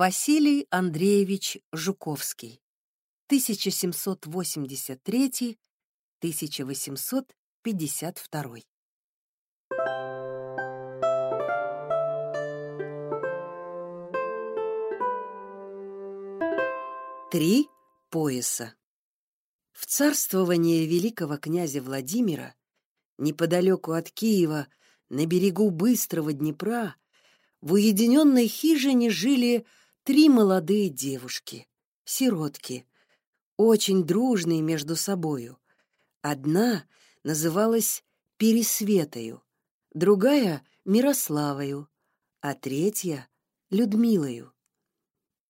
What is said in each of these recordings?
Василий Андреевич Жуковский. 1783-1852 Три пояса. В царствование великого князя Владимира неподалеку от Киева на берегу быстрого Днепра в уединенной хижине жили три молодые девушки, сиротки, очень дружные между собою. Одна называлась Пересветою, другая — Мирославою, а третья — Людмилою.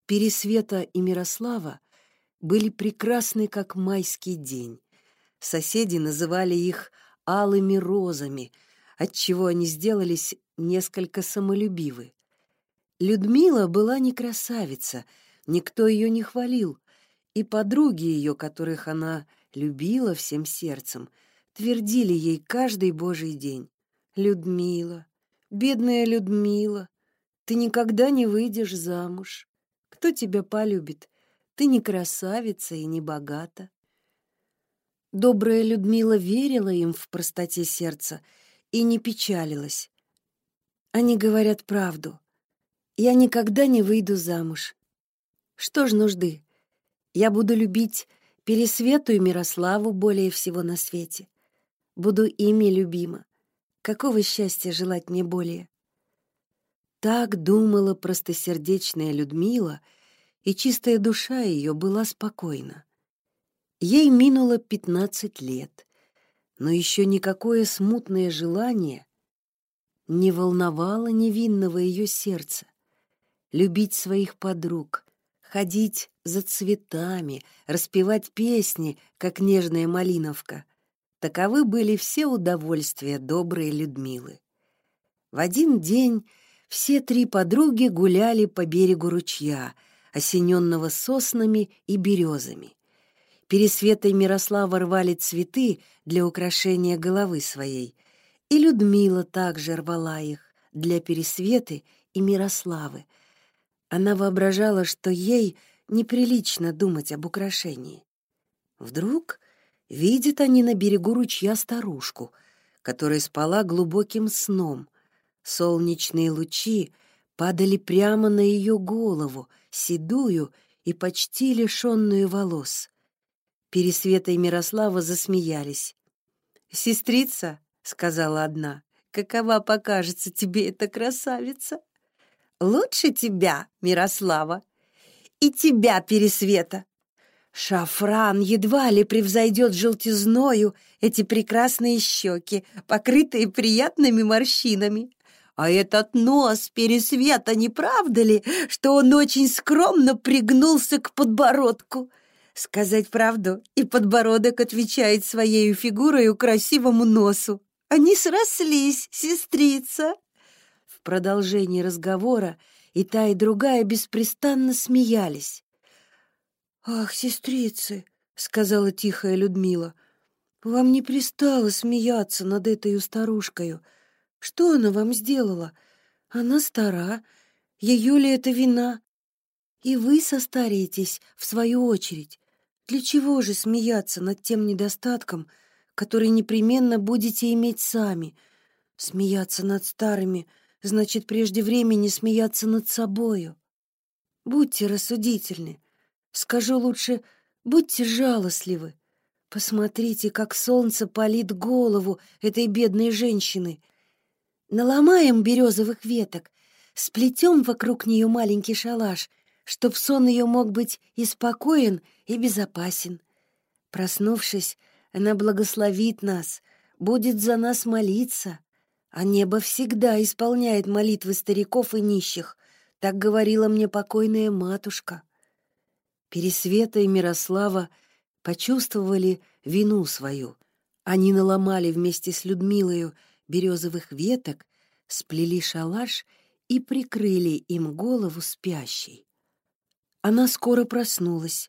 Пересвета и Мирослава были прекрасны, как майский день. Соседи называли их алыми розами, отчего они сделались несколько самолюбивы. Людмила была не красавица, никто ее не хвалил, и подруги ее, которых она любила всем сердцем, твердили ей каждый божий день. «Людмила, бедная Людмила, ты никогда не выйдешь замуж. Кто тебя полюбит? Ты не красавица и не богата». Добрая Людмила верила им в простоте сердца и не печалилась. Они говорят правду я никогда не выйду замуж. Что ж нужды? Я буду любить Пересвету и Мирославу более всего на свете. Буду ими любима. Какого счастья желать мне более? Так думала простосердечная Людмила, и чистая душа ее была спокойна. Ей минуло пятнадцать лет, но еще никакое смутное желание не волновало невинного ее сердца любить своих подруг, ходить за цветами, распевать песни, как нежная малиновка. Таковы были все удовольствия доброй Людмилы. В один день все три подруги гуляли по берегу ручья, осененного соснами и березами. Пересвета и Мирослава рвали цветы для украшения головы своей, и Людмила также рвала их для Пересветы и Мирославы, она воображала, что ей неприлично думать об украшении. Вдруг видят они на берегу ручья старушку, которая спала глубоким сном. Солнечные лучи падали прямо на ее голову, седую и почти лишенную волос. Пересвета и Мирослава засмеялись. «Сестрица», — сказала одна, — «какова покажется тебе эта красавица?» Лучше тебя, Мирослава, и тебя, Пересвета. Шафран едва ли превзойдет желтизною эти прекрасные щеки, покрытые приятными морщинами. А этот нос Пересвета, не правда ли, что он очень скромно пригнулся к подбородку? Сказать правду, и подбородок отвечает своей фигурой красивому носу. Они срослись, сестрица. Продолжении разговора и та, и другая беспрестанно смеялись. «Ах, сестрицы!» — сказала тихая Людмила. «Вам не пристало смеяться над этой старушкой. Что она вам сделала? Она стара. Ее ли это вина? И вы состареетесь, в свою очередь. Для чего же смеяться над тем недостатком, который непременно будете иметь сами? Смеяться над старыми — значит прежде времени смеяться над собою. Будьте рассудительны. Скажу лучше, будьте жалостливы. Посмотрите, как солнце палит голову этой бедной женщины. Наломаем березовых веток, сплетем вокруг нее маленький шалаш, чтоб сон ее мог быть и спокоен, и безопасен. Проснувшись, она благословит нас, будет за нас молиться. А небо всегда исполняет молитвы стариков и нищих, так говорила мне покойная матушка. Пересвета и Мирослава почувствовали вину свою. Они наломали вместе с Людмилою березовых веток, сплели шалаш и прикрыли им голову спящей. Она скоро проснулась,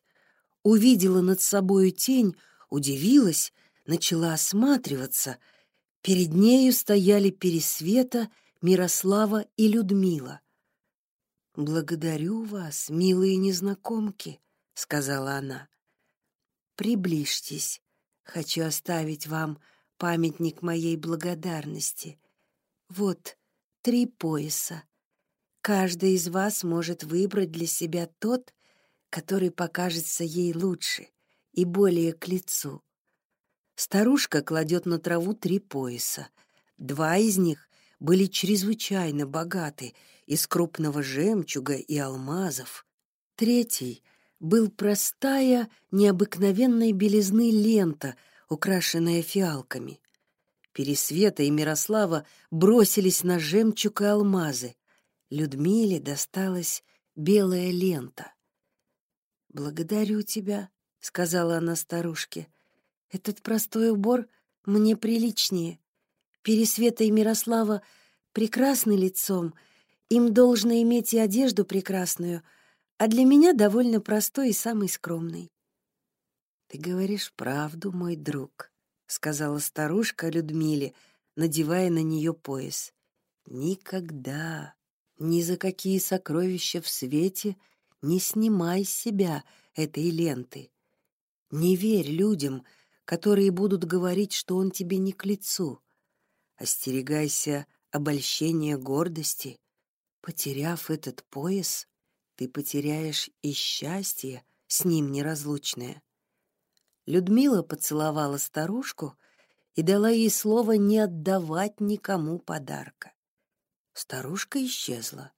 увидела над собою тень, удивилась, начала осматриваться — Перед нею стояли Пересвета, Мирослава и Людмила. Благодарю вас, милые незнакомки, сказала она. Приближьтесь. Хочу оставить вам памятник моей благодарности. Вот три пояса. Каждый из вас может выбрать для себя тот, который покажется ей лучше и более к лицу. Старушка кладет на траву три пояса. Два из них были чрезвычайно богаты, из крупного жемчуга и алмазов. Третий был простая, необыкновенной белизны лента, украшенная фиалками. Пересвета и Мирослава бросились на жемчуг и алмазы. Людмиле досталась белая лента. «Благодарю тебя», — сказала она старушке. «Этот простой убор мне приличнее. Пересвета и Мирослава прекрасны лицом, им должно иметь и одежду прекрасную, а для меня довольно простой и самый скромный». «Ты говоришь правду, мой друг», — сказала старушка Людмиле, надевая на нее пояс. «Никогда, ни за какие сокровища в свете — не снимай с себя этой ленты. Не верь людям, которые будут говорить, что он тебе не к лицу. Остерегайся обольщения гордости. Потеряв этот пояс, ты потеряешь и счастье, с ним неразлучное. Людмила поцеловала старушку и дала ей слово не отдавать никому подарка. Старушка исчезла.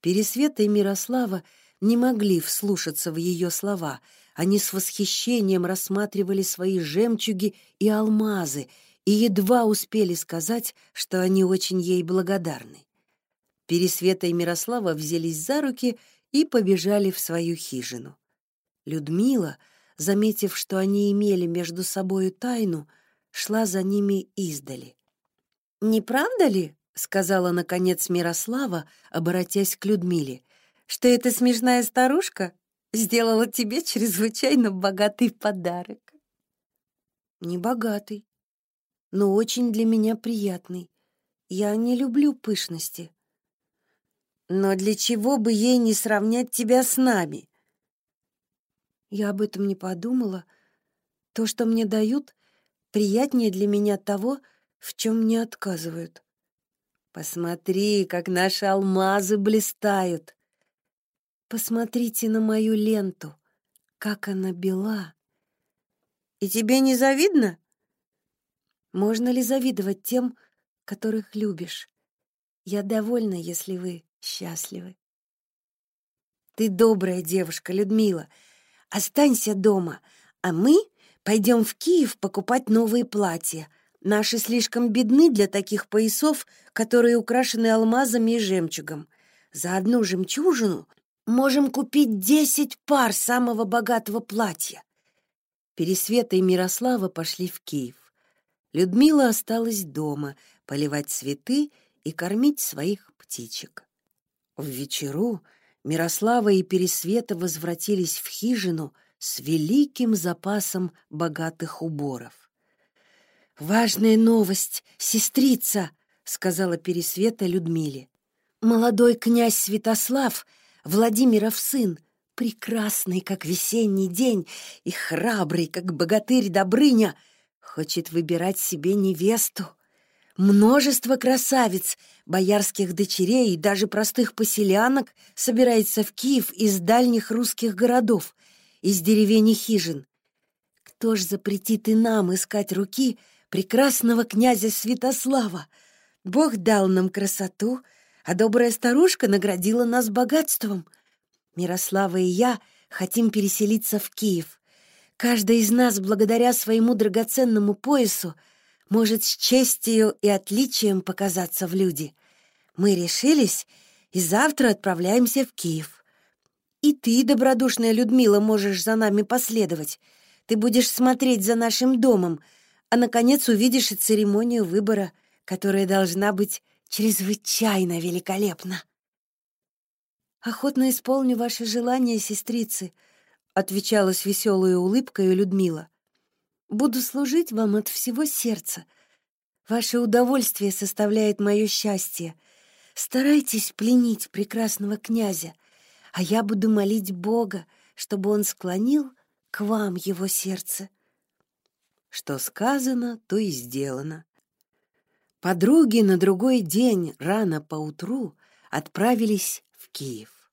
Пересвета и Мирослава не могли вслушаться в ее слова. Они с восхищением рассматривали свои жемчуги и алмазы и едва успели сказать, что они очень ей благодарны. Пересвета и Мирослава взялись за руки и побежали в свою хижину. Людмила, заметив, что они имели между собою тайну, шла за ними издали. «Не правда ли?» — сказала, наконец, Мирослава, обратясь к Людмиле что эта смешная старушка сделала тебе чрезвычайно богатый подарок. Не богатый, но очень для меня приятный. Я не люблю пышности. Но для чего бы ей не сравнять тебя с нами? Я об этом не подумала. То, что мне дают, приятнее для меня того, в чем мне отказывают. Посмотри, как наши алмазы блистают. Посмотрите на мою ленту, как она бела. И тебе не завидно? Можно ли завидовать тем, которых любишь? Я довольна, если вы счастливы. Ты добрая девушка, Людмила. Останься дома, а мы пойдем в Киев покупать новые платья. Наши слишком бедны для таких поясов, которые украшены алмазами и жемчугом. За одну жемчужину Можем купить десять пар самого богатого платья. Пересвета и Мирослава пошли в Киев. Людмила осталась дома поливать цветы и кормить своих птичек. В вечеру Мирослава и Пересвета возвратились в хижину с великим запасом богатых уборов. «Важная новость, сестрица!» — сказала Пересвета Людмиле. «Молодой князь Святослав — Владимиров сын, прекрасный, как весенний день, и храбрый, как богатырь Добрыня, хочет выбирать себе невесту. Множество красавиц, боярских дочерей и даже простых поселянок собирается в Киев из дальних русских городов, из деревень и хижин. Кто ж запретит и нам искать руки прекрасного князя Святослава? Бог дал нам красоту — а добрая старушка наградила нас богатством. Мирослава и я хотим переселиться в Киев. Каждый из нас, благодаря своему драгоценному поясу, может с честью и отличием показаться в люди. Мы решились и завтра отправляемся в Киев. И ты, добродушная Людмила, можешь за нами последовать. Ты будешь смотреть за нашим домом, а, наконец, увидишь и церемонию выбора, которая должна быть чрезвычайно великолепно. Охотно исполню ваше желание, сестрицы, отвечала с веселой улыбкой Людмила. Буду служить вам от всего сердца. Ваше удовольствие составляет мое счастье. старайтесь пленить прекрасного князя, а я буду молить Бога, чтобы он склонил к вам его сердце. Что сказано, то и сделано. Подруги на другой день рано поутру отправились в Киев.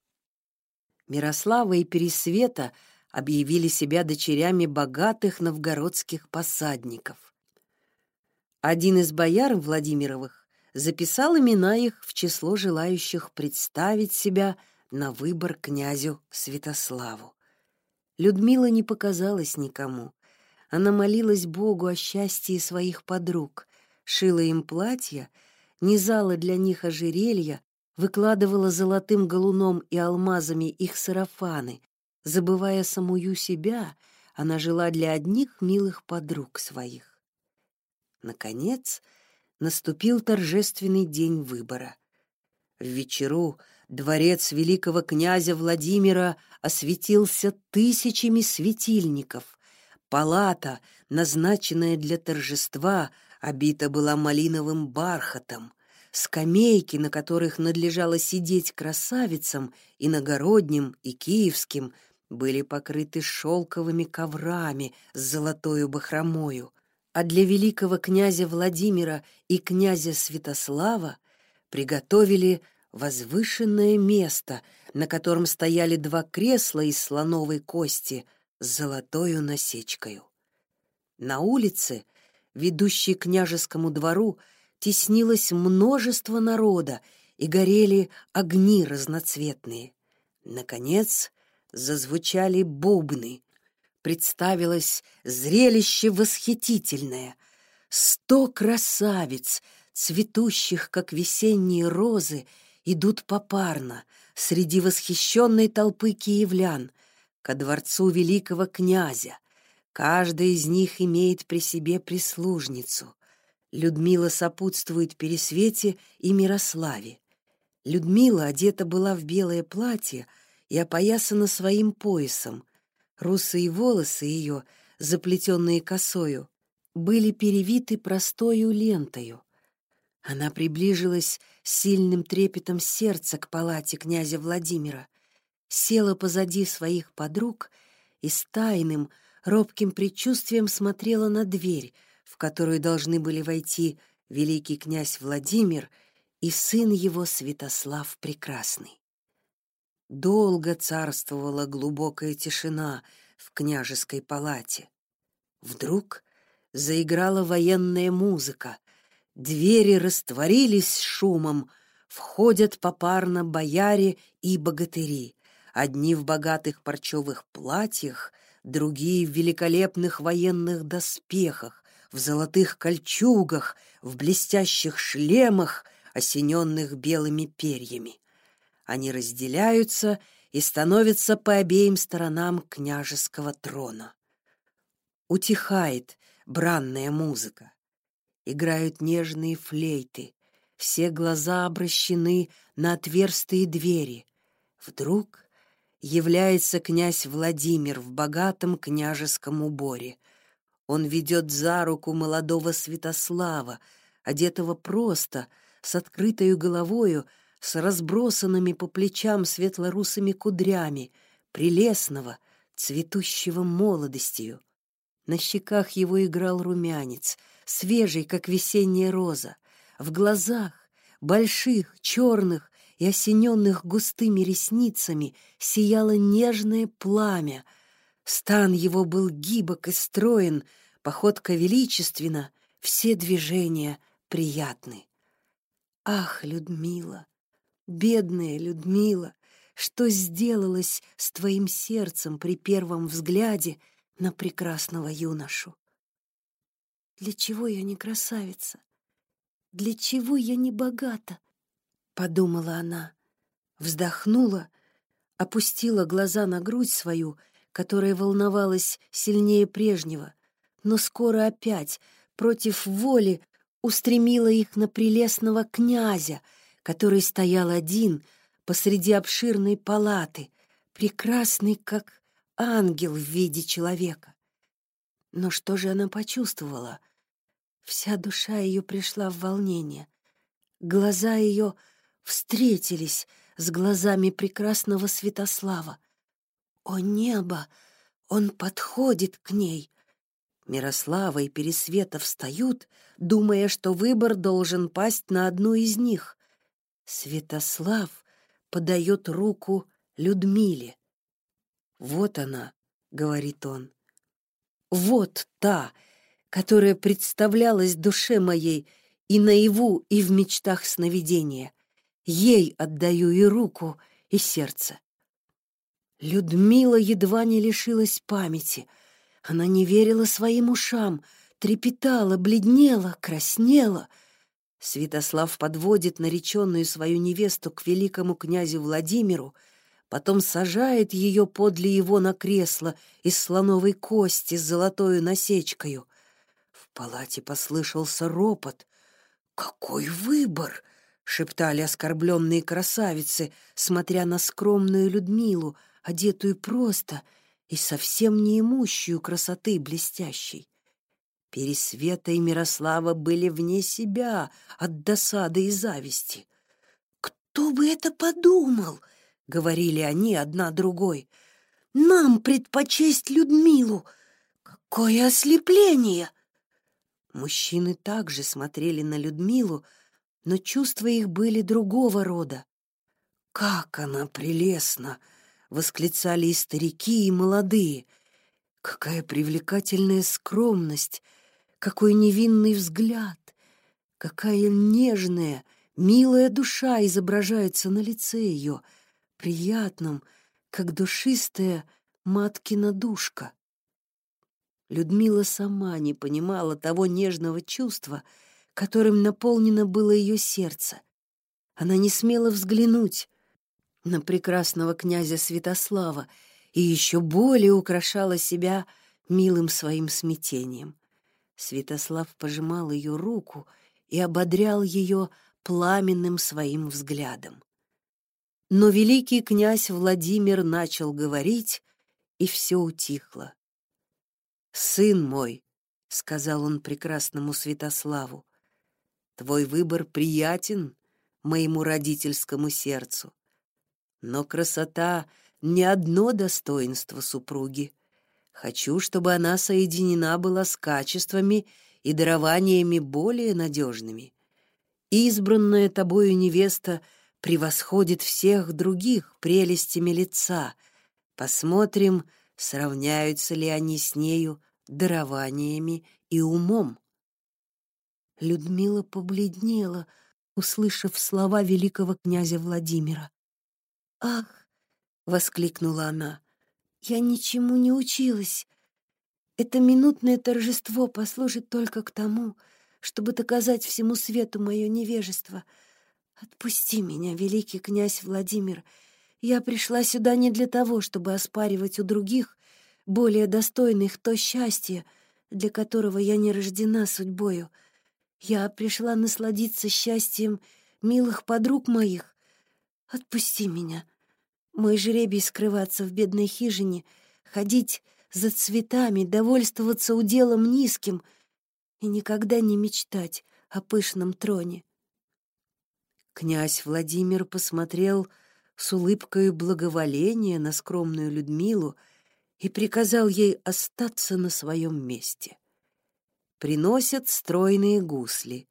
Мирослава и Пересвета объявили себя дочерями богатых новгородских посадников. Один из бояр Владимировых записал имена их в число желающих представить себя на выбор князю Святославу. Людмила не показалась никому. Она молилась Богу о счастье своих подруг, шила им платья, низала для них ожерелья, выкладывала золотым галуном и алмазами их сарафаны. Забывая самую себя, она жила для одних милых подруг своих. Наконец, наступил торжественный день выбора. В вечеру дворец великого князя Владимира осветился тысячами светильников. Палата, назначенная для торжества, обита была малиновым бархатом. Скамейки, на которых надлежало сидеть красавицам, иногородним и киевским, были покрыты шелковыми коврами с золотою бахромою, а для великого князя Владимира и князя Святослава приготовили возвышенное место, на котором стояли два кресла из слоновой кости с золотою насечкою. На улице, ведущей к княжескому двору, теснилось множество народа, и горели огни разноцветные. Наконец зазвучали бубны. Представилось зрелище восхитительное. Сто красавиц, цветущих, как весенние розы, идут попарно среди восхищенной толпы киевлян ко дворцу великого князя. Каждая из них имеет при себе прислужницу. Людмила сопутствует Пересвете и Мирославе. Людмила одета была в белое платье и опоясана своим поясом. Русые волосы ее, заплетенные косою, были перевиты простою лентою. Она приближилась сильным трепетом сердца к палате князя Владимира, села позади своих подруг и с тайным, робким предчувствием смотрела на дверь, в которую должны были войти великий князь Владимир и сын его Святослав Прекрасный. Долго царствовала глубокая тишина в княжеской палате. Вдруг заиграла военная музыка, Двери растворились шумом, входят попарно бояре и богатыри, одни в богатых парчевых платьях, другие в великолепных военных доспехах, в золотых кольчугах, в блестящих шлемах, осененных белыми перьями. Они разделяются и становятся по обеим сторонам княжеского трона. Утихает бранная музыка играют нежные флейты, все глаза обращены на отверстые двери. Вдруг является князь Владимир в богатом княжеском уборе. Он ведет за руку молодого Святослава, одетого просто, с открытой головою, с разбросанными по плечам светлорусыми кудрями, прелестного, цветущего молодостью. На щеках его играл румянец — свежий, как весенняя роза. В глазах, больших, черных и осененных густыми ресницами, сияло нежное пламя. Стан его был гибок и строен, походка величественна, все движения приятны. Ах, Людмила, бедная Людмила, что сделалось с твоим сердцем при первом взгляде на прекрасного юношу? Для чего я не красавица? Для чего я не богата? Подумала она, вздохнула, опустила глаза на грудь свою, которая волновалась сильнее прежнего, но скоро опять, против воли, устремила их на прелестного князя, который стоял один посреди обширной палаты, прекрасный, как ангел в виде человека. Но что же она почувствовала — Вся душа ее пришла в волнение. Глаза ее встретились с глазами прекрасного Святослава. О небо! Он подходит к ней. Мирослава и Пересвета встают, думая, что выбор должен пасть на одну из них. Святослав подает руку Людмиле. «Вот она», — говорит он. «Вот та, которая представлялась душе моей и наяву, и в мечтах сновидения. Ей отдаю и руку, и сердце». Людмила едва не лишилась памяти. Она не верила своим ушам, трепетала, бледнела, краснела — Святослав подводит нареченную свою невесту к великому князю Владимиру, потом сажает ее подле его на кресло из слоновой кости с золотою насечкою. В палате послышался ропот. «Какой выбор!» — шептали оскорбленные красавицы, смотря на скромную Людмилу, одетую просто и совсем неимущую красоты блестящей. Пересвета и Мирослава были вне себя от досады и зависти. «Кто бы это подумал?» — говорили они одна другой. «Нам предпочесть Людмилу! Какое ослепление!» Мужчины также смотрели на Людмилу, но чувства их были другого рода. «Как она прелестна!» — восклицали и старики, и молодые. «Какая привлекательная скромность!» Какой невинный взгляд! Какая нежная, милая душа изображается на лице ее, приятном, как душистая маткина душка. Людмила сама не понимала того нежного чувства, которым наполнено было ее сердце. Она не смела взглянуть на прекрасного князя Святослава и еще более украшала себя милым своим смятением. Святослав пожимал ее руку и ободрял ее пламенным своим взглядом. Но великий князь Владимир начал говорить, и все утихло. «Сын мой», — сказал он прекрасному Святославу, — «твой выбор приятен моему родительскому сердцу. Но красота — не одно достоинство супруги. Хочу, чтобы она соединена была с качествами и дарованиями более надежными. Избранная тобою невеста превосходит всех других прелестями лица. Посмотрим, сравняются ли они с нею дарованиями и умом. Людмила побледнела, услышав слова великого князя Владимира. «Ах!» — воскликнула она. Я ничему не училась. Это минутное торжество послужит только к тому, чтобы доказать всему свету мое невежество. Отпусти меня, великий князь Владимир. Я пришла сюда не для того, чтобы оспаривать у других, более достойных, то счастье, для которого я не рождена судьбою. Я пришла насладиться счастьем милых подруг моих. Отпусти меня. Мой жребий скрываться в бедной хижине, ходить за цветами, довольствоваться уделом низким и никогда не мечтать о пышном троне. Князь Владимир посмотрел с улыбкой благоволения на скромную Людмилу и приказал ей остаться на своем месте. Приносят стройные гусли.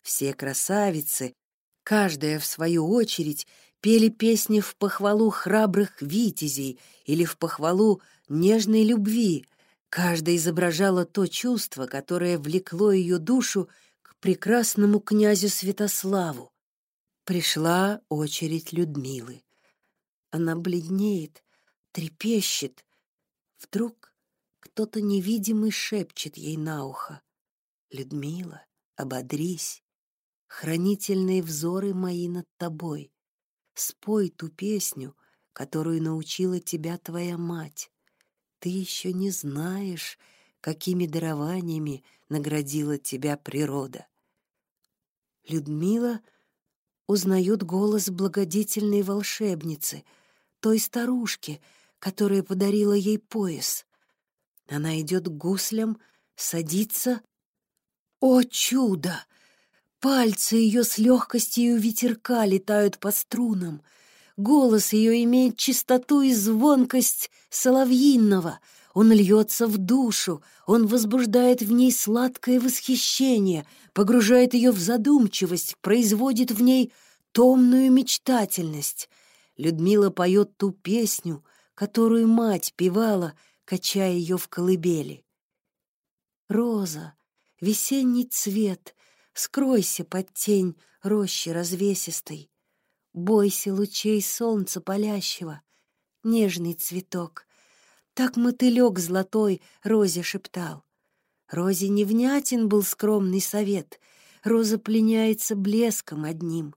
Все красавицы, каждая в свою очередь, пели песни в похвалу храбрых витязей или в похвалу нежной любви. Каждая изображала то чувство, которое влекло ее душу к прекрасному князю Святославу. Пришла очередь Людмилы. Она бледнеет, трепещет. Вдруг кто-то невидимый шепчет ей на ухо. «Людмила, ободрись, хранительные взоры мои над тобой. Спой ту песню, которую научила тебя твоя мать. Ты еще не знаешь, какими дарованиями наградила тебя природа. Людмила узнает голос благодетельной волшебницы, той старушки, которая подарила ей пояс. Она идет к гуслям, садится. О чудо! Пальцы ее с легкостью ветерка летают по струнам. Голос ее имеет чистоту и звонкость соловьиного. Он льется в душу, он возбуждает в ней сладкое восхищение, погружает ее в задумчивость, производит в ней томную мечтательность. Людмила поет ту песню, которую мать певала, качая ее в колыбели. Роза, весенний цвет, скройся под тень рощи развесистой, бойся лучей солнца палящего, нежный цветок. Так мотылек золотой Розе шептал. Розе невнятен был скромный совет, Роза пленяется блеском одним.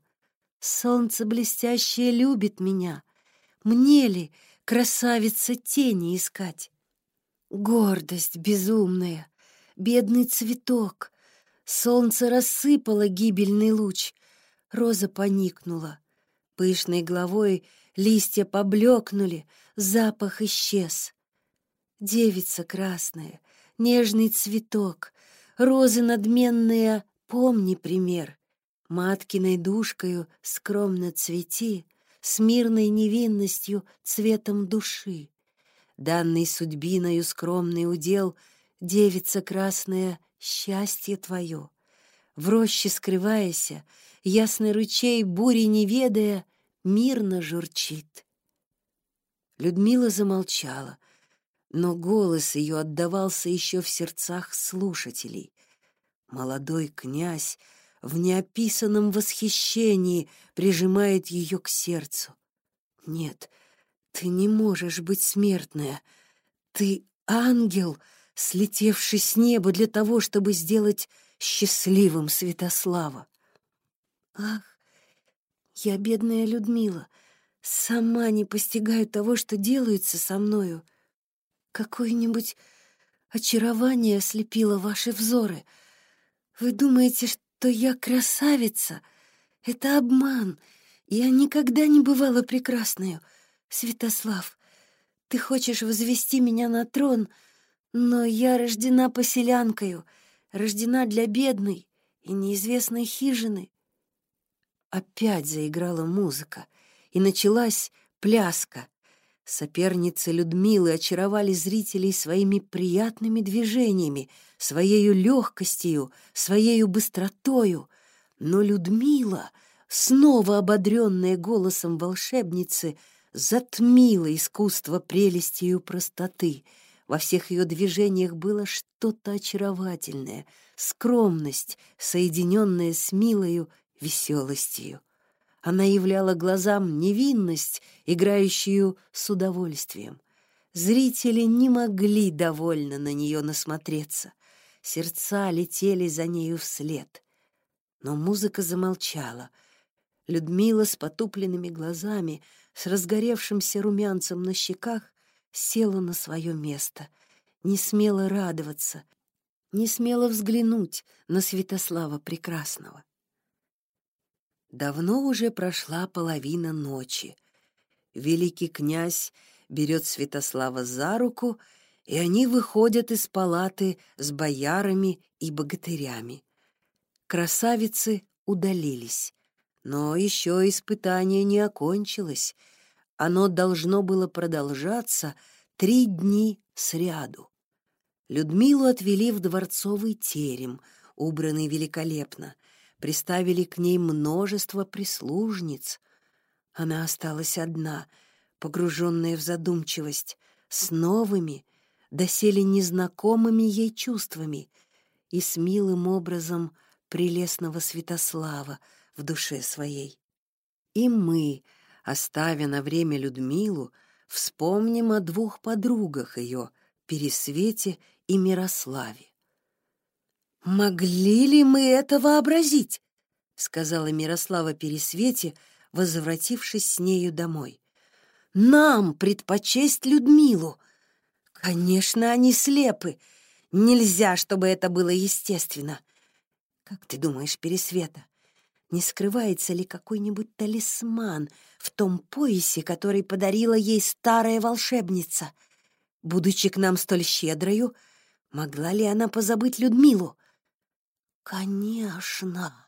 Солнце блестящее любит меня, мне ли, красавица, тени искать? Гордость безумная, бедный цветок, Солнце рассыпало гибельный луч, Роза поникнула. Пышной головой листья поблекнули, запах исчез. Девица красная, нежный цветок, Розы надменные, помни пример. Маткиной душкою скромно цвети, С мирной невинностью цветом души. Данный судьбиною скромный удел, Девица красная, счастье твое. В роще скрываяся, ясный ручей, бури не ведая, мирно журчит. Людмила замолчала, но голос ее отдавался еще в сердцах слушателей. Молодой князь в неописанном восхищении прижимает ее к сердцу. «Нет, ты не можешь быть смертная. Ты ангел!» Слетевший с неба для того, чтобы сделать счастливым Святослава. Ах, я бедная Людмила, сама не постигаю того, что делается со мною. Какое-нибудь очарование ослепило ваши взоры. Вы думаете, что я красавица? Это обман. Я никогда не бывала прекрасною. Святослав, ты хочешь возвести меня на трон — но я рождена поселянкою, рождена для бедной и неизвестной хижины. Опять заиграла музыка, и началась пляска. Соперницы Людмилы очаровали зрителей своими приятными движениями, своей легкостью, своей быстротою. Но Людмила, снова ободренная голосом волшебницы, затмила искусство прелестью простоты — во всех ее движениях было что-то очаровательное, скромность, соединенная с милою веселостью. Она являла глазам невинность, играющую с удовольствием. Зрители не могли довольно на нее насмотреться. Сердца летели за нею вслед. Но музыка замолчала. Людмила с потупленными глазами, с разгоревшимся румянцем на щеках, села на свое место, не смела радоваться, не смела взглянуть на Святослава Прекрасного. Давно уже прошла половина ночи. Великий князь берет Святослава за руку, и они выходят из палаты с боярами и богатырями. Красавицы удалились, но еще испытание не окончилось — оно должно было продолжаться три дни сряду. Людмилу отвели в дворцовый терем, убранный великолепно, приставили к ней множество прислужниц. Она осталась одна, погруженная в задумчивость, с новыми, доселе незнакомыми ей чувствами и с милым образом прелестного Святослава в душе своей. И мы — Оставя на время Людмилу, вспомним о двух подругах ее, Пересвете и Мирославе. «Могли ли мы это вообразить?» — сказала Мирослава Пересвете, возвратившись с нею домой. «Нам предпочесть Людмилу. Конечно, они слепы. Нельзя, чтобы это было естественно. Как ты думаешь, Пересвета, не скрывается ли какой-нибудь талисман в том поясе, который подарила ей старая волшебница. Будучи к нам столь щедрою, могла ли она позабыть Людмилу? Конечно,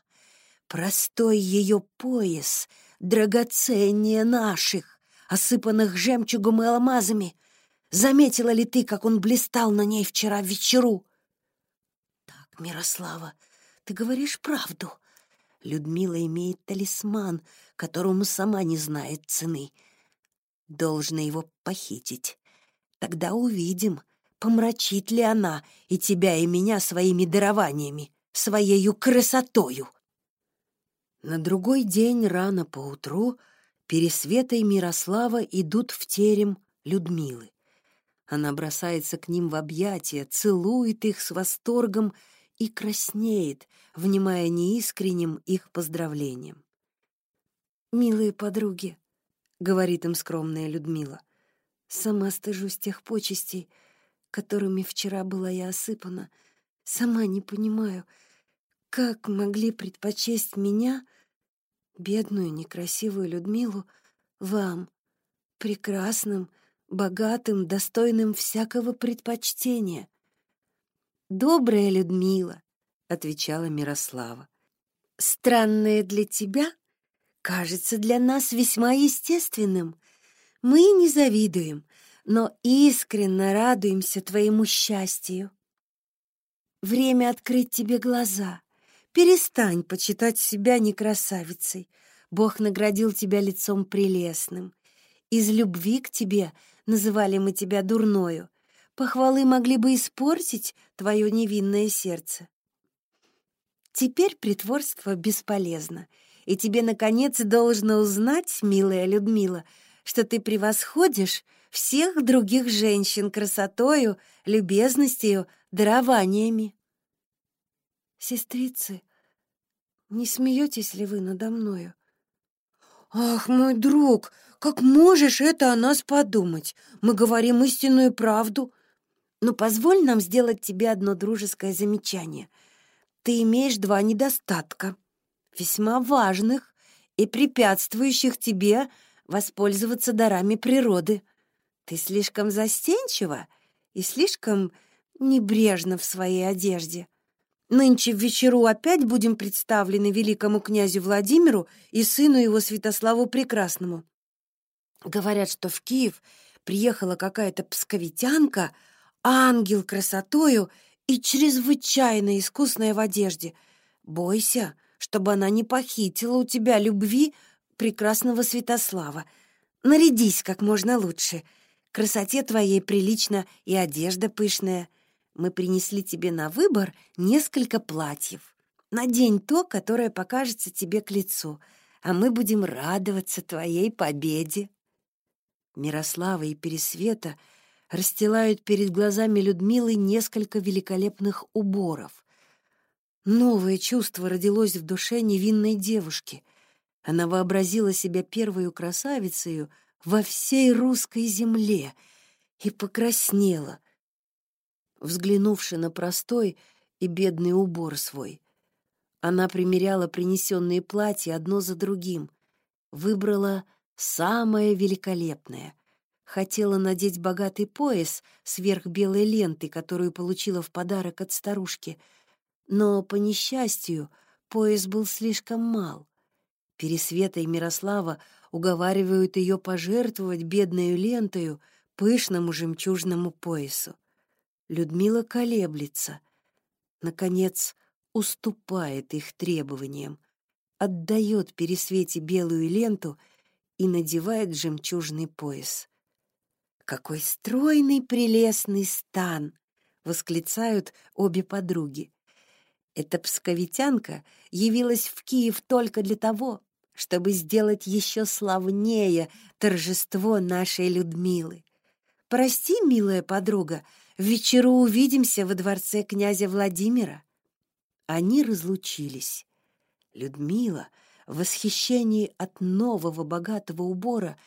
Простой ее пояс, драгоценнее наших, осыпанных жемчугом и алмазами. Заметила ли ты, как он блистал на ней вчера вечеру? Так, Мирослава, ты говоришь правду. Людмила имеет талисман, которому сама не знает цены. Должна его похитить. Тогда увидим, помрачит ли она и тебя, и меня своими дарованиями, своею красотою. На другой день рано поутру Пересвета и Мирослава идут в терем Людмилы. Она бросается к ним в объятия, целует их с восторгом и краснеет, внимая неискренним их поздравлениям. «Милые подруги», — говорит им скромная Людмила, — «сама стыжусь тех почестей, которыми вчера была я осыпана. Сама не понимаю, как могли предпочесть меня, бедную, некрасивую Людмилу, вам, прекрасным, богатым, достойным всякого предпочтения. «Добрая Людмила», — отвечала Мирослава. «Странное для тебя кажется для нас весьма естественным. Мы не завидуем, но искренне радуемся твоему счастью. Время открыть тебе глаза. Перестань почитать себя не красавицей. Бог наградил тебя лицом прелестным. Из любви к тебе называли мы тебя дурною, Похвалы могли бы испортить твое невинное сердце. Теперь притворство бесполезно, и тебе, наконец, должно узнать, милая Людмила, что ты превосходишь всех других женщин красотою, любезностью, дарованиями. Сестрицы, не смеетесь ли вы надо мною? Ах, мой друг, как можешь это о нас подумать? Мы говорим истинную правду. Но позволь нам сделать тебе одно дружеское замечание. Ты имеешь два недостатка, весьма важных и препятствующих тебе воспользоваться дарами природы. Ты слишком застенчива и слишком небрежна в своей одежде. Нынче в вечеру опять будем представлены великому князю Владимиру и сыну его Святославу Прекрасному. Говорят, что в Киев приехала какая-то псковитянка — ангел красотою и чрезвычайно искусная в одежде. Бойся, чтобы она не похитила у тебя любви прекрасного Святослава. Нарядись как можно лучше. Красоте твоей прилично и одежда пышная. Мы принесли тебе на выбор несколько платьев. Надень то, которое покажется тебе к лицу, а мы будем радоваться твоей победе. Мирослава и Пересвета — расстилают перед глазами Людмилы несколько великолепных уборов. Новое чувство родилось в душе невинной девушки. Она вообразила себя первой красавицей во всей русской земле и покраснела, взглянувши на простой и бедный убор свой. Она примеряла принесенные платья одно за другим, выбрала самое великолепное, хотела надеть богатый пояс сверх белой ленты, которую получила в подарок от старушки, но, по несчастью, пояс был слишком мал. Пересвета и Мирослава уговаривают ее пожертвовать бедную лентою пышному жемчужному поясу. Людмила колеблется. Наконец, уступает их требованиям, отдает Пересвете белую ленту и надевает жемчужный пояс. «Какой стройный, прелестный стан!» — восклицают обе подруги. Эта псковитянка явилась в Киев только для того, чтобы сделать еще славнее торжество нашей Людмилы. Прости, милая подруга, в вечеру увидимся во дворце князя Владимира. Они разлучились. Людмила в восхищении от нового богатого убора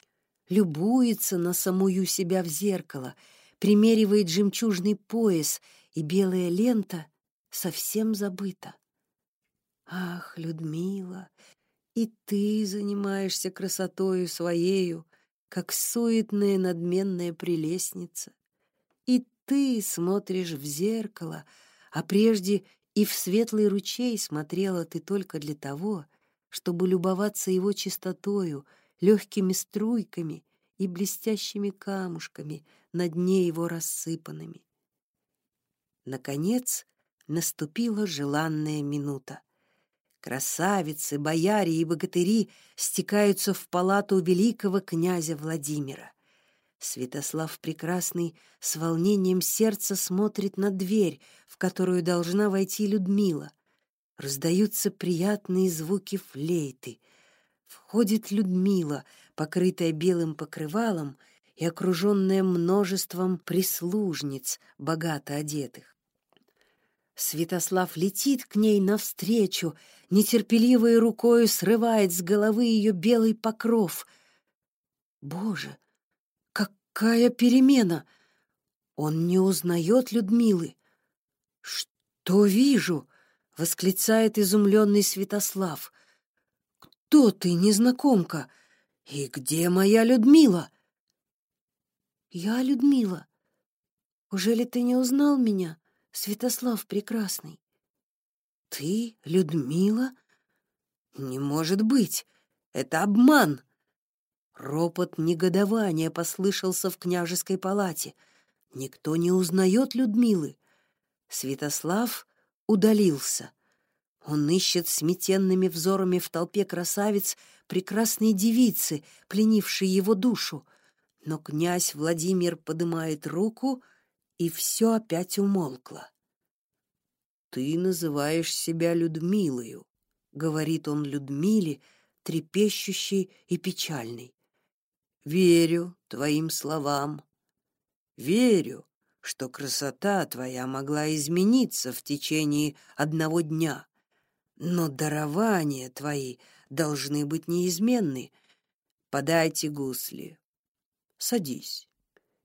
любуется на самую себя в зеркало, примеривает жемчужный пояс, и белая лента совсем забыта. Ах, Людмила, и ты занимаешься красотою своею, как суетная надменная прелестница. И ты смотришь в зеркало, а прежде и в светлый ручей смотрела ты только для того, чтобы любоваться его чистотою, легкими струйками и блестящими камушками на дне его рассыпанными. Наконец наступила желанная минута. Красавицы, бояре и богатыри стекаются в палату великого князя Владимира. Святослав Прекрасный с волнением сердца смотрит на дверь, в которую должна войти Людмила. Раздаются приятные звуки флейты. Входит Людмила, покрытая белым покрывалом и окруженная множеством прислужниц, богато одетых. Святослав летит к ней навстречу, нетерпеливой рукою срывает с головы ее белый покров. Боже, какая перемена! Он не узнает Людмилы. Что вижу? восклицает изумленный Святослав. Кто ты, незнакомка? И где моя Людмила? Я Людмила. Уже ли ты не узнал меня? Святослав Прекрасный. Ты, Людмила? Не может быть! Это обман! Ропот негодования послышался в княжеской палате. Никто не узнает Людмилы. Святослав удалился. Он ищет сметенными взорами в толпе красавиц прекрасной девицы, пленившей его душу. Но князь Владимир поднимает руку — и все опять умолкло. «Ты называешь себя Людмилою», — говорит он Людмиле, трепещущей и печальной. «Верю твоим словам. Верю, что красота твоя могла измениться в течение одного дня, но дарования твои должны быть неизменны. Подайте гусли. Садись»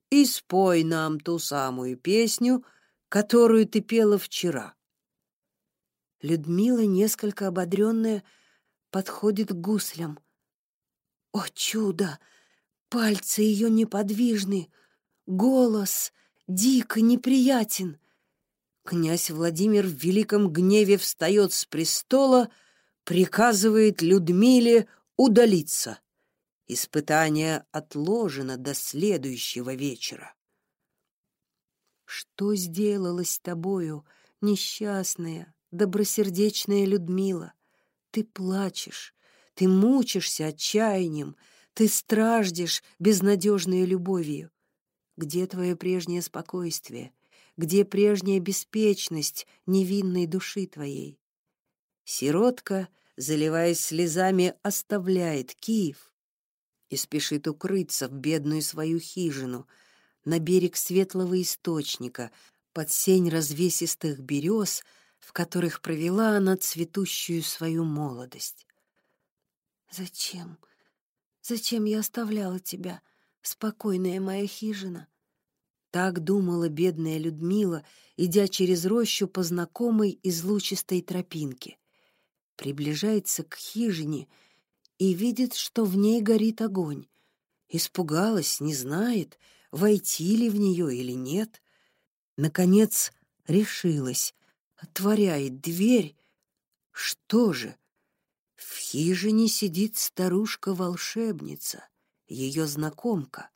и спой нам ту самую песню, которую ты пела вчера. Людмила, несколько ободренная, подходит к гуслям. О чудо! Пальцы ее неподвижны, голос дико неприятен. Князь Владимир в великом гневе встает с престола, приказывает Людмиле удалиться. Испытание отложено до следующего вечера. Что сделалось с тобою, несчастная, добросердечная Людмила? Ты плачешь, ты мучишься отчаянием, ты страждешь безнадежной любовью. Где твое прежнее спокойствие? Где прежняя беспечность невинной души твоей? Сиротка, заливаясь слезами, оставляет Киев и спешит укрыться в бедную свою хижину на берег светлого источника, под сень развесистых берез, в которых провела она цветущую свою молодость. «Зачем? Зачем я оставляла тебя, спокойная моя хижина?» Так думала бедная Людмила, идя через рощу по знакомой излучистой тропинке. Приближается к хижине — и видит, что в ней горит огонь. Испугалась, не знает, войти ли в нее или нет. Наконец решилась, отворяет дверь. Что же? В хижине сидит старушка-волшебница, ее знакомка.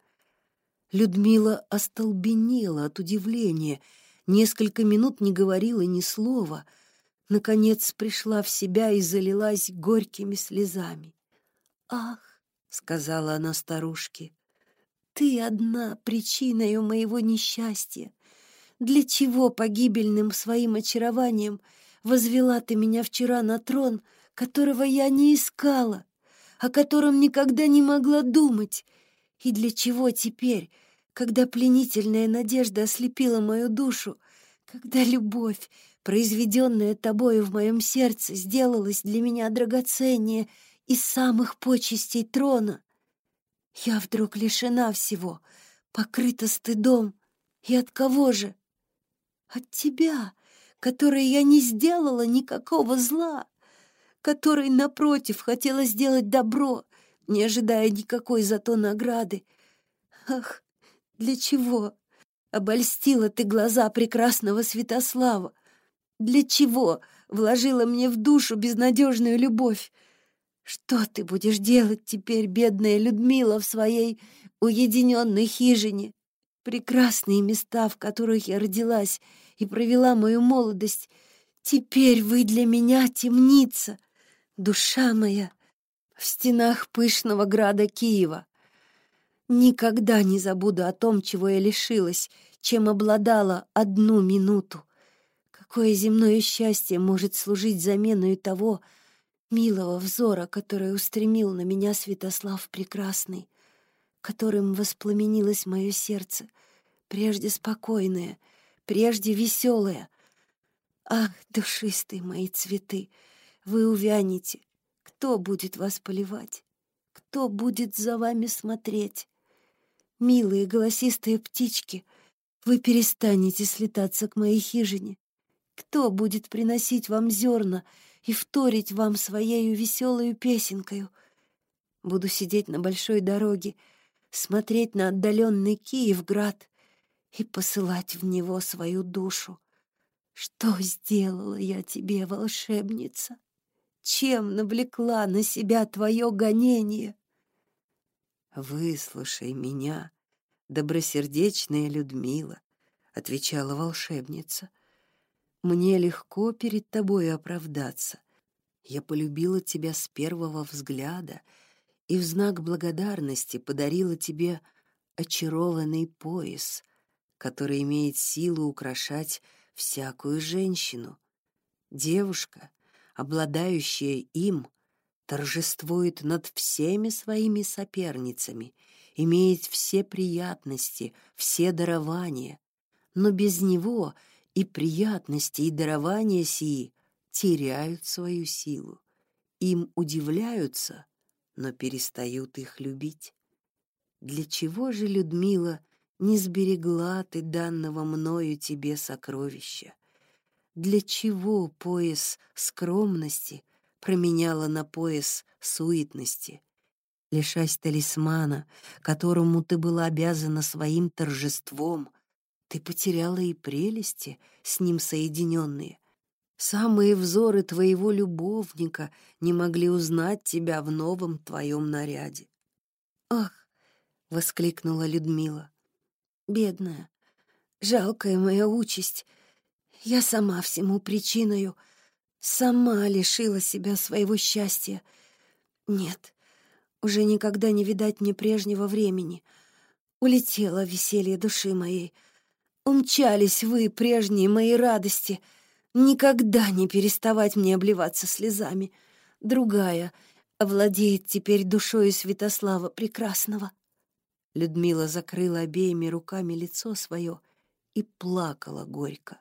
Людмила остолбенела от удивления, несколько минут не говорила ни слова, наконец пришла в себя и залилась горькими слезами. «Ах!» — сказала она старушке. «Ты одна причиною моего несчастья. Для чего погибельным своим очарованием возвела ты меня вчера на трон, которого я не искала, о котором никогда не могла думать? И для чего теперь, когда пленительная надежда ослепила мою душу, когда любовь, произведенная тобою в моем сердце, сделалась для меня драгоценнее — из самых почестей трона. Я вдруг лишена всего, покрыта стыдом. И от кого же? От тебя, которой я не сделала никакого зла, которой, напротив, хотела сделать добро, не ожидая никакой зато награды. Ах, для чего? Обольстила ты глаза прекрасного Святослава. Для чего вложила мне в душу безнадежную любовь? Что ты будешь делать теперь, бедная Людмила, в своей уединенной хижине? Прекрасные места, в которых я родилась и провела мою молодость, теперь вы для меня темница, душа моя, в стенах пышного града Киева. Никогда не забуду о том, чего я лишилась, чем обладала одну минуту. Какое земное счастье может служить заменой того милого взора, который устремил на меня Святослав Прекрасный, которым воспламенилось мое сердце, прежде спокойное, прежде веселое. Ах, душистые мои цветы, вы увянете. Кто будет вас поливать? Кто будет за вами смотреть? Милые голосистые птички, вы перестанете слетаться к моей хижине. Кто будет приносить вам зерна и вторить вам своею веселою песенкою? Буду сидеть на большой дороге, смотреть на отдаленный Киевград и посылать в него свою душу. Что сделала я тебе, волшебница? Чем навлекла на себя твое гонение? «Выслушай меня, добросердечная Людмила», — отвечала волшебница. «Мне легко перед тобой оправдаться. Я полюбила тебя с первого взгляда и в знак благодарности подарила тебе очарованный пояс, который имеет силу украшать всякую женщину. Девушка, обладающая им, — торжествует над всеми своими соперницами, имеет все приятности, все дарования, но без него и приятности, и дарования сии теряют свою силу. Им удивляются, но перестают их любить. Для чего же, Людмила, не сберегла ты данного мною тебе сокровища? Для чего пояс скромности променяла на пояс суетности. Лишась талисмана, которому ты была обязана своим торжеством, ты потеряла и прелести, с ним соединенные. Самые взоры твоего любовника не могли узнать тебя в новом твоем наряде. «Ах!» — воскликнула Людмила. «Бедная, жалкая моя участь! Я сама всему причиною — Сама лишила себя своего счастья. Нет, уже никогда не видать мне прежнего времени. Улетело веселье души моей. Умчались вы, прежние мои радости. Никогда не переставать мне обливаться слезами. Другая овладеет теперь душою Святослава Прекрасного. Людмила закрыла обеими руками лицо свое и плакала горько.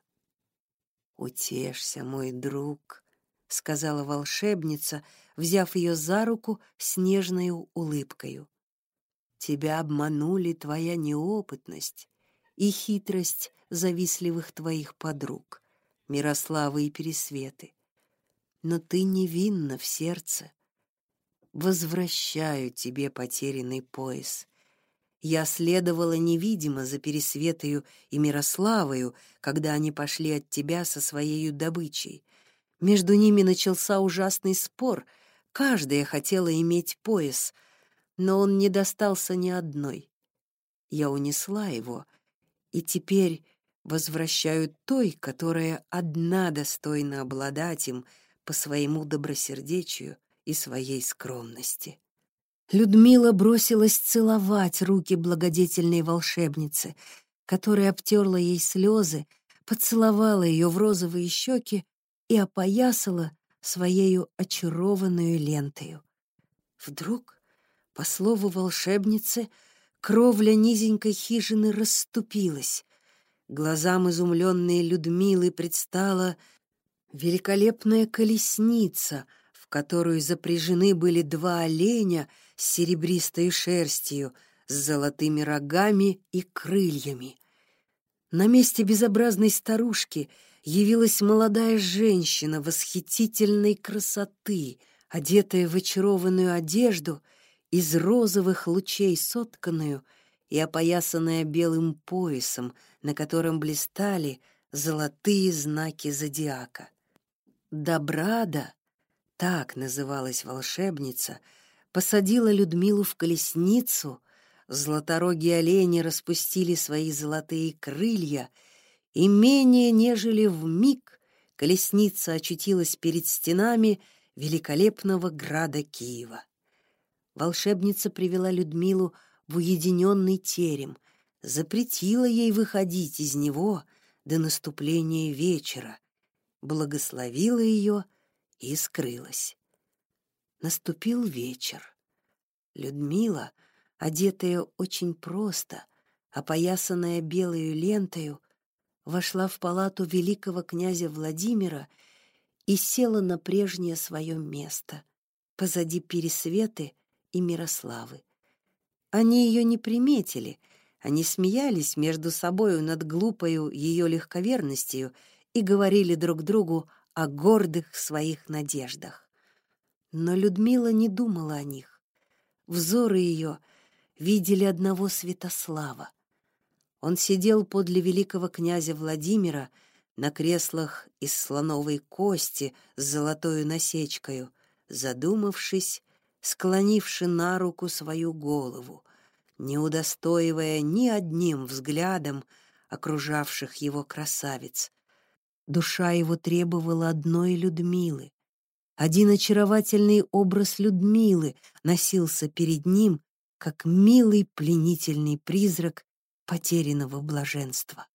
«Утешься, мой друг», — сказала волшебница, взяв ее за руку с нежной улыбкою. «Тебя обманули твоя неопытность и хитрость завистливых твоих подруг, Мирославы и Пересветы. Но ты невинна в сердце. Возвращаю тебе потерянный пояс. Я следовала невидимо за Пересветою и Мирославою, когда они пошли от тебя со своей добычей. Между ними начался ужасный спор. Каждая хотела иметь пояс, но он не достался ни одной. Я унесла его, и теперь возвращаю той, которая одна достойна обладать им по своему добросердечию и своей скромности. Людмила бросилась целовать руки благодетельной волшебницы, которая обтерла ей слезы, поцеловала ее в розовые щеки и опоясала своею очарованную лентою. Вдруг, по слову волшебницы, кровля низенькой хижины расступилась. Глазам изумленной Людмилы предстала великолепная колесница, в которую запряжены были два оленя — с серебристой шерстью, с золотыми рогами и крыльями. На месте безобразной старушки явилась молодая женщина восхитительной красоты, одетая в очарованную одежду, из розовых лучей сотканную и опоясанная белым поясом, на котором блистали золотые знаки зодиака. Добрада, так называлась волшебница, посадила Людмилу в колесницу, златорогие олени распустили свои золотые крылья, и менее нежели в миг колесница очутилась перед стенами великолепного града Киева. Волшебница привела Людмилу в уединенный терем, запретила ей выходить из него до наступления вечера, благословила ее и скрылась. Наступил вечер. Людмила, одетая очень просто, опоясанная белой лентою, вошла в палату великого князя Владимира и села на прежнее свое место, позади Пересветы и Мирославы. Они ее не приметили, они смеялись между собою над глупою ее легковерностью и говорили друг другу о гордых своих надеждах. Но Людмила не думала о них. Взоры ее видели одного Святослава. Он сидел подле великого князя Владимира на креслах из слоновой кости с золотою насечкою, задумавшись, склонивши на руку свою голову, не удостоивая ни одним взглядом окружавших его красавиц. Душа его требовала одной Людмилы. Один очаровательный образ Людмилы носился перед ним, как милый пленительный призрак потерянного блаженства.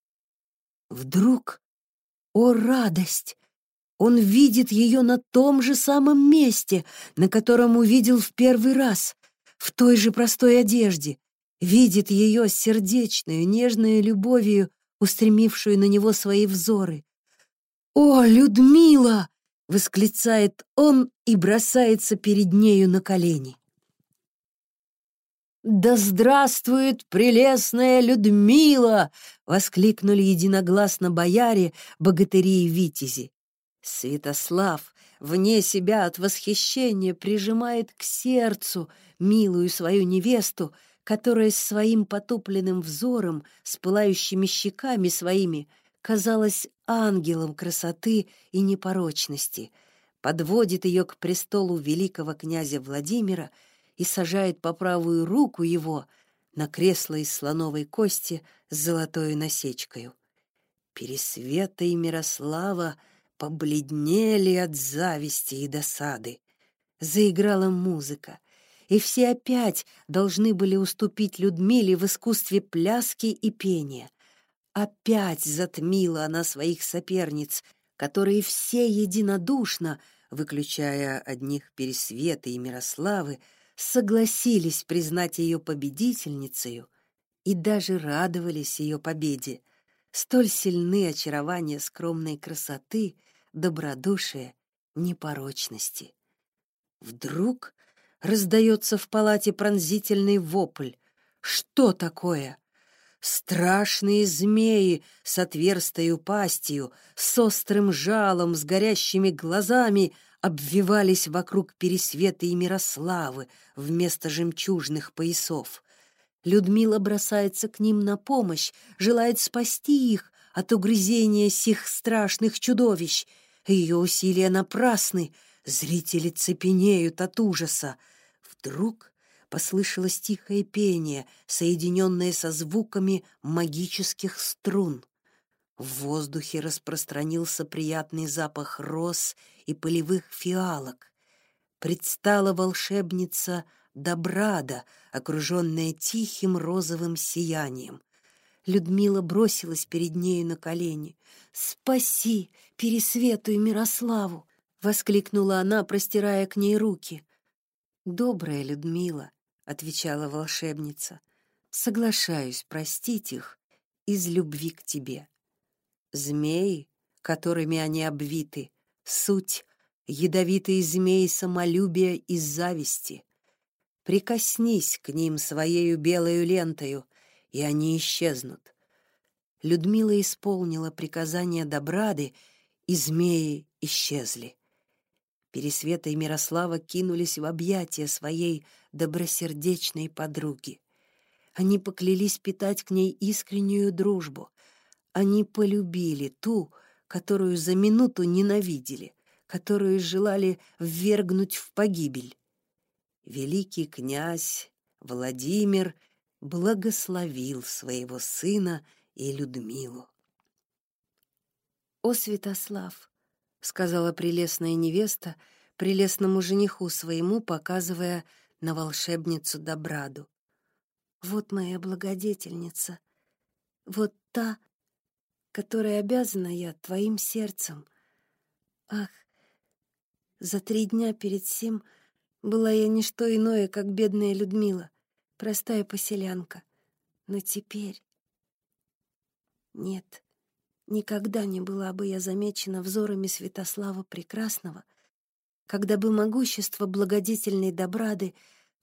Вдруг, о радость, он видит ее на том же самом месте, на котором увидел в первый раз, в той же простой одежде, видит ее сердечную, нежную любовью, устремившую на него свои взоры. «О, Людмила!» — восклицает он и бросается перед нею на колени. «Да здравствует прелестная Людмила!» — воскликнули единогласно бояре, богатыри и витязи. Святослав, вне себя от восхищения, прижимает к сердцу милую свою невесту, которая с своим потупленным взором, с пылающими щеками своими, казалась ангелом красоты и непорочности, подводит ее к престолу великого князя Владимира — и сажает по правую руку его на кресло из слоновой кости с золотой насечкою. Пересвета и Мирослава побледнели от зависти и досады. Заиграла музыка, и все опять должны были уступить Людмиле в искусстве пляски и пения. Опять затмила она своих соперниц, которые все единодушно, выключая одних Пересвета и Мирославы, согласились признать ее победительницей и даже радовались ее победе. Столь сильны очарования скромной красоты, добродушия, непорочности. Вдруг раздается в палате пронзительный вопль. Что такое? Страшные змеи с отверстою пастью, с острым жалом, с горящими глазами обвивались вокруг Пересвета и Мирославы вместо жемчужных поясов. Людмила бросается к ним на помощь, желает спасти их от угрызения сих страшных чудовищ. Ее усилия напрасны, зрители цепенеют от ужаса. Вдруг послышалось тихое пение, соединенное со звуками магических струн. В воздухе распространился приятный запах роз и полевых фиалок. Предстала волшебница Добрада, окруженная тихим розовым сиянием. Людмила бросилась перед нею на колени. «Спаси Пересвету и Мирославу!» — воскликнула она, простирая к ней руки. «Добрая Людмила», — отвечала волшебница, — «соглашаюсь простить их из любви к тебе». Змеи, которыми они обвиты, суть ядовитые змеи самолюбия и зависти. Прикоснись к ним своею белою лентою, и они исчезнут. Людмила исполнила приказание Добрады, и змеи исчезли. Пересвета и Мирослава кинулись в объятия своей добросердечной подруги. Они поклялись питать к ней искреннюю дружбу, они полюбили ту, которую за минуту ненавидели, которую желали ввергнуть в погибель. Великий князь Владимир благословил своего сына и Людмилу. «О, Святослав!» — сказала прелестная невеста прелестному жениху своему, показывая на волшебницу Добраду. «Вот моя благодетельница, вот та, которой обязана я твоим сердцем. Ах, за три дня перед сим была я не что иное, как бедная Людмила, простая поселянка. Но теперь... Нет, никогда не была бы я замечена взорами Святослава Прекрасного, когда бы могущество благодетельной Добрады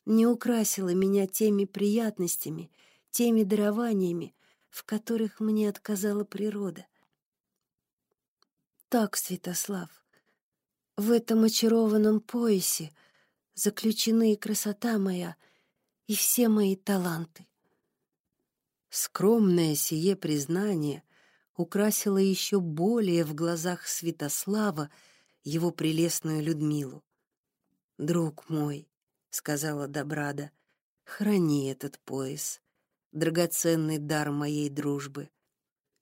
не украсило меня теми приятностями, теми дарованиями, в которых мне отказала природа. Так, Святослав, в этом очарованном поясе — заключены и красота моя, и все мои таланты. Скромное сие признание украсило еще более в глазах Святослава его прелестную Людмилу. «Друг мой», — сказала Добрада, — «храни этот пояс, драгоценный дар моей дружбы.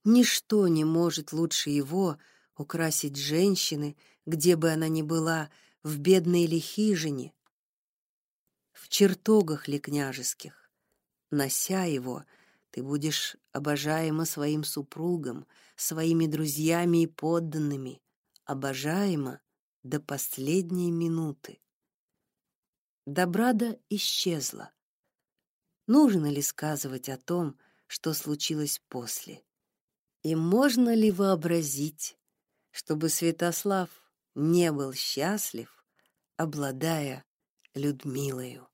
Ничто не может лучше его украсить женщины, где бы она ни была, в бедной ли хижине, в чертогах ли княжеских. Нося его, ты будешь обожаема своим супругом, своими друзьями и подданными, обожаема до последней минуты. Добрада исчезла. Нужно ли сказывать о том, что случилось после? И можно ли вообразить, чтобы Святослав не был счастлив, обладая Людмилою?